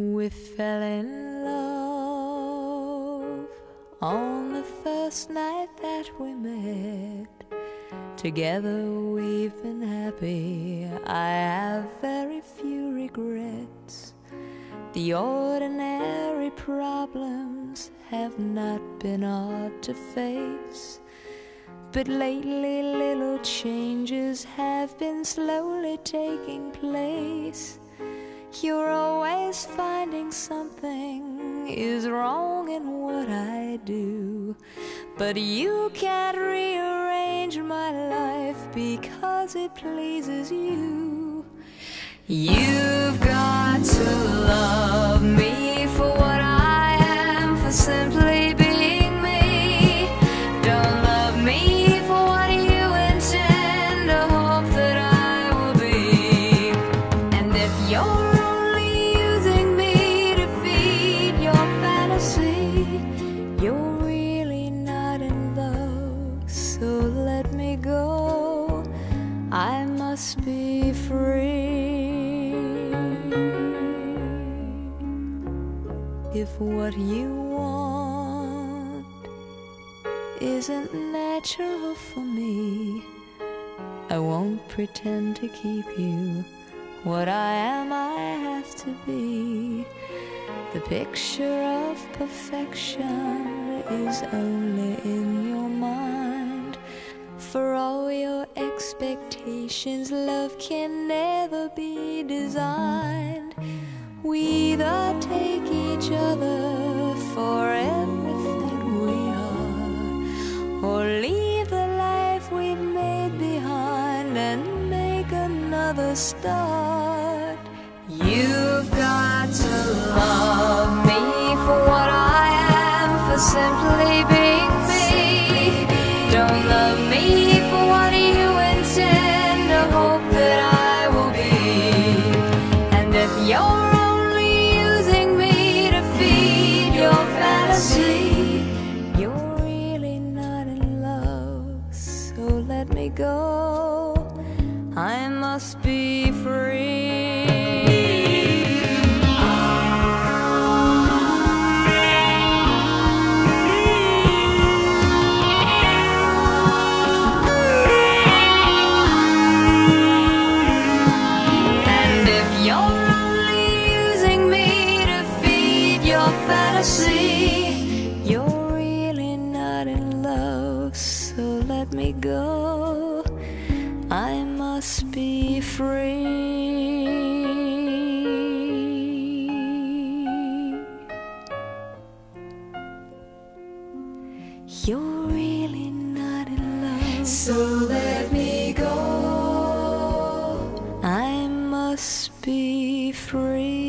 We fell in love on the first night that we met. Together we've been happy. I have very few regrets. The ordinary problems have not been hard to face. But lately, little changes have been slowly taking place. You're always finding something is wrong in what I do. But you can't rearrange my life because it pleases you. You've got to love me If what you want isn't natural for me, I won't pretend to keep you. What I am, I have to be. The picture of perfection is only in your mind. For all your expectations, love can never be designed. We either take each other for everything we are, or leave the life we've made behind and make another start. Go. I must be free. Let me go. I must be free. You're really not in love. So let me go. I must be free.